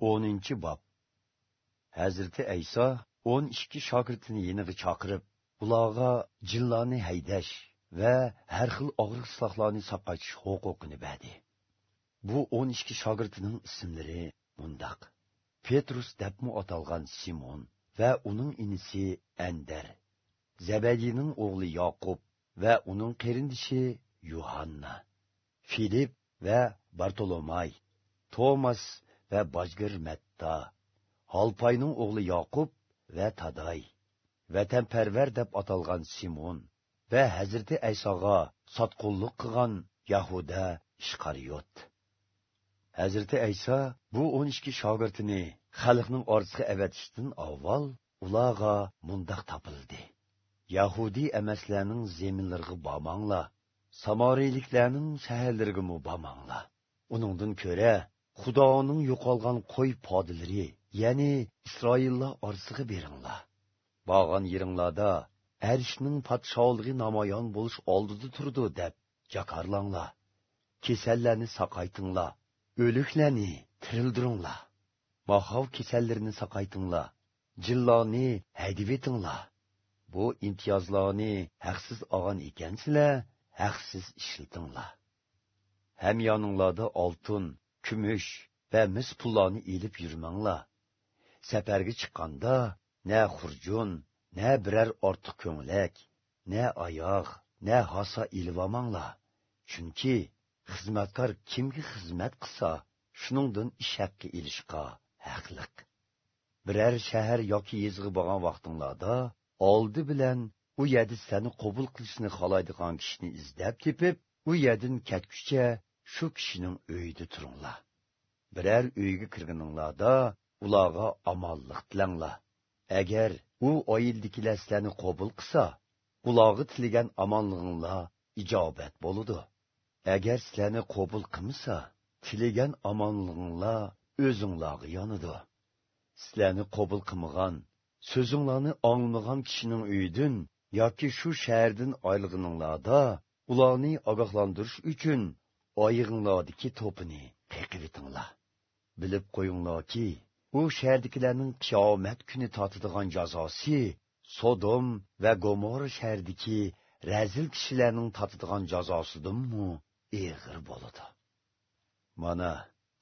10 bob. Hazrati ayso 12 shogirdini yeniga chaqirib ularga jinlarni haydash va har xil og'riq silohlarni saqachish huquqini berdi bu 12 shogirdining ismlari mundoq. Petrus debmi atalgan simon va uning inisi andar zabadiyning o'g'li yoqub va uning qarindishi yuhanna filip va bartolomay. Tomas va bojgir matta holpayning oğlu yoqub va taday vatanparvar deb atalgan simon va hazrati aysoga sotqunlik qilgan yahuda ishqariyot. Hazrati ayso bu o'n ikki shogirdini xalqning orasiga avatishdan avval ularga mundoq topildi. Yahudiy emaslarning zeminlariga bormanglar samoriyliklarning shaharlariga bormanglar uningdan ko'ra xudoning yo'qolgan qo'y podilari ya'ni isroillar orsig'i beringlar. Borgan yeringlarda arishning podshohligi namoyon bo'lish oldida turdi deb jakarlanglar. Kasallarni saqaytinglar o'liklarni tirildiringlar. Mahov kasallarni saqaytinglar jillarni haydivetinglar bu imtiyozlarni haqsiz olgan ekansizlar haqsiz ishlatinglar. Hamyoninglarda oltin kumush va mis pullarni ilib yurmanglar safarga chiqqanda na xurjun na biror ortiq ko'nglak na oyoq na hosa ilvomanglar chunki xizmatkor kimga xizmat qilsa shuningdan ish haqqi ilishqa haqliq biror shahar yoki yezg'i bo'lgan vaqtinglarda oldi bilan u yerda seni qabul qilishni xohlaydigan kishini izlab tepib u yerdan ketguncha shu kishining uyida turinglar biror uyga kirganinglarda ularga omonlik tilanglar. Agar u oyildikilar sizlarni qabul qilsa ularga tilagan omonlig'inglar ijobat bo'ludi agar sizlarni qabul qilmasa tilagan omonlig'inglar o'zinglarga yonidi sizlarni qabul qilmagan so'zinglarni anglamagan kishining uyidan yoki shu shahardan oylig'ininglarda ularni ogohlantirish uchun oyig'inglardiki to'pini qiqivitinglar bilib qo'yinglarki u shahardagilarning qiyomat kuni totadigan jazosi sodom va gomor shahardiki razil kishilarning totadigan jazosidanmi eg'ir bo'ladi. Mana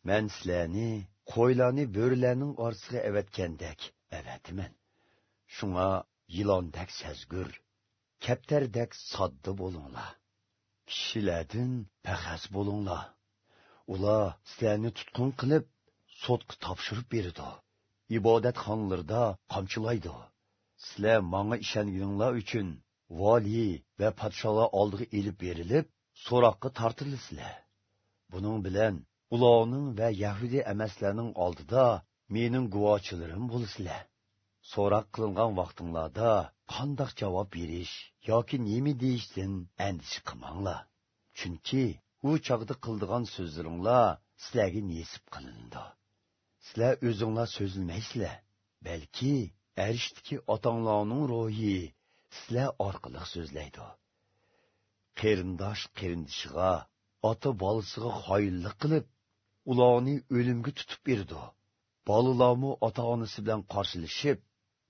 man sizlarni qo'ylarni bo'rilarning orasiga avatgandek avatiman. Shunga yilondak sazgur kaptardek sodda bo'linglar. Kishilardan pəxəz bo'linglar. Ular sizlarni tutqun qilib tapşırıb topshirib İbadət ibodatxonalarda qamchilaydi. Sizlar mağa ishonganinglar uchun vali va podsholar oldiga elib berilib soraqqı tortilasizlar buning bilan ularning va Yahudi əməslərinin oldida mening guvochilarim bo'lasizlar so'roq qilingan vaqtinglarda qandoq javob berish yoki nima deyishdan andisha qilmanglar. Chunki u chog'da qildigan so'zlaringlar sizlarga nesib qilindi. Sizlar o'zinglar so'zilmaysizlar balki arishdiki otanglarning ro'yi sizlar orqali so'zlaydi. Qarindosh qarindishiga ota bolasiga xoyillik qilib ularni o'limga tutib berdi. Bolalarmi ota onasi bilan qarshilashib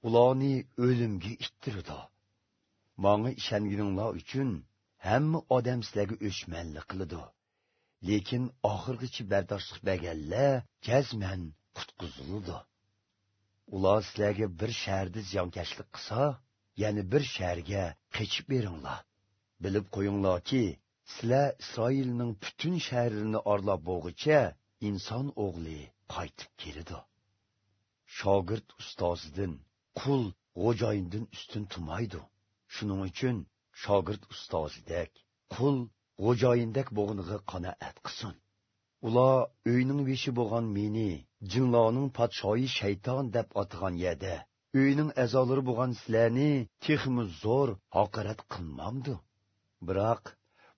ularni o'limga ittirdi. Manga ishongininglar uchun hamma odam sizlarga o'chmanlik qiladi. Lekin oxirgichi bardoshlik berganlar jazman qutqizildi. Ular sizlarga bir shaharda ziyonkashlik qilsa yana bir shaharga qechib beringlar. Bilib qo'yinglarki sizlar isroilning butun shahrini orlab bo'lg'icha inson o'g'li qaytib keladi. Shogird ustozidan qul g'o'joyindan ustun tumaydi shuning uchun shogird ustozidek qul g'o'joyindak bo'g'iniga qanoat qilsin. Ular uyning beshi bo'lgan meni jinloning podshoyi shayton deb otgan yerda uyning a'zolari bo'lgan sizlarni texmi zo'r haqorat qilmamdi. Biroq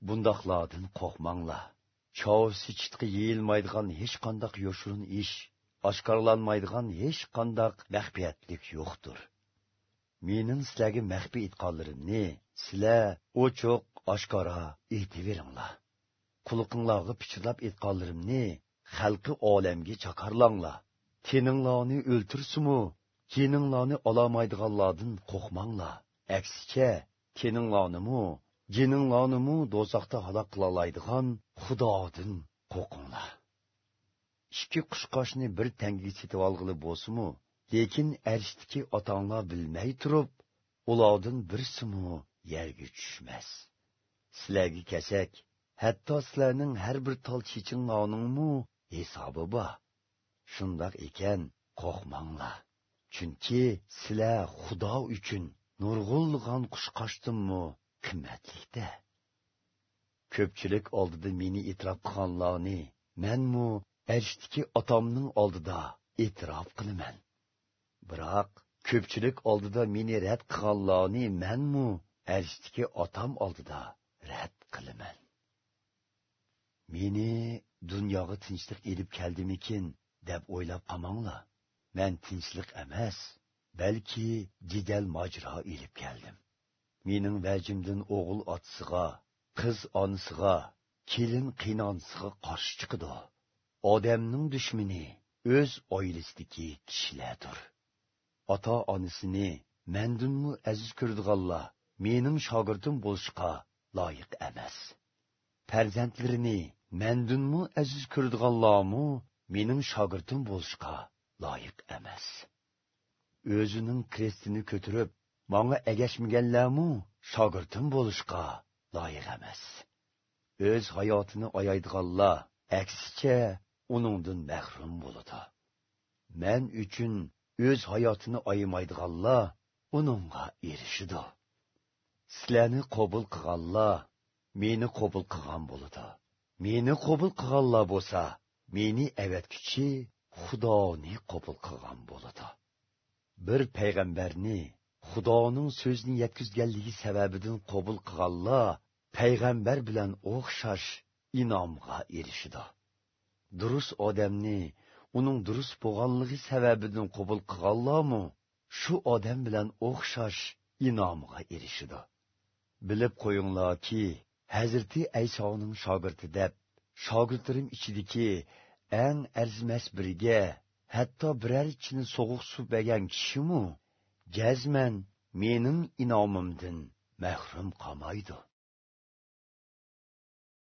bundoqlardan qo'rqmanglar. Chovsi chitqi yeyilmaydigan hech qandoq yoshirin ish oshkorlanmaydigan hech qandoq maxfiyatlik yo'qdir. Mening sizlarga maxfiy etqonlarimni sizlar ochiq oshkora aytiveringlar quliqinglarga pichirlab aytganlarimni xalqi olamga chakarlanglar teninglarni o'ltirsimu jininglarni olamaydiganlardan qo'rqmanglar. Aksicha teninglarnimu jininglarnimu do'zaxda halok qilolaydigan xudodan qo'rqinglar. Ikki qushqoshni bir tangaga setib olg'ili bo'lsimu lekin arishdiki otanglar bilmay turib ulovdin birsimu yerga tushmas. Sizlarga kesak hatto sizlarning har bir tol chechinglarningmi hisobi bor. Shundoq ekan qo'rqmanglar. Chunki sizlar xudo uchun nurg'ulg'an qushqoshdimmu qimmatlikda. Ko'pchilik oldida meni e'tirof qilganlarni manmu arishdiki otamning oldida e'tirof qilaman biroq ko'pchilik oldida meni rad qilganlarni manmu arishdiki otam oldida rad qilaman meni dunyoga tinchlik elib keldimikin deb o'ylab qolmanglar man tinchlik emas balki jidal mojro elib keldim mening vajimdan o'g'il otasiga qiz onasiga kelin qiynonsiga qarshi chiqidi odamning dushmani o'z oilasidagi kishilardir. Ota onasini mandunmu aziz ko'rdiganlar mening shogirdim bo'lishga loyiq emas. Farzandlarini mandunmu aziz ko'rdiganlarmi mening shogirdim bo'lishga loyiq emas. O'zining krestini ko'tarib manga agashmaganlarmi shogirdim bo'lishga loyiq emas. O'z hayotini oyaydiganlar aksicha uningdan mahrum bo'ladi. Men uchun o'z hayotini oyimaydiganlar uningga erishidi sizlarni qabul qilganlar meni qabul qilgan bo'ladi. Meni qabul qilganlar bo'lsa meni avatkichi xudoni qabul qilgan bo'ladi. Bir payg'ambarni xudoning so'zini yetkazganligi sababidan qabul qilganlar payg'ambar bilan o'xshash inomga erishidi durust odamni uning durust bo'lganligi sababidan qabul qilganlarmi? Shu odam bilan o'xshash inomga erishidi bilib qo'yinglarki hazrati aysoning shogirdi deb shogirdlarim ichidagi eng arzimas biriga hatto biror ichini sovuq suv bergan kishimu jazman mening inomimdan mahrum qolmaydi.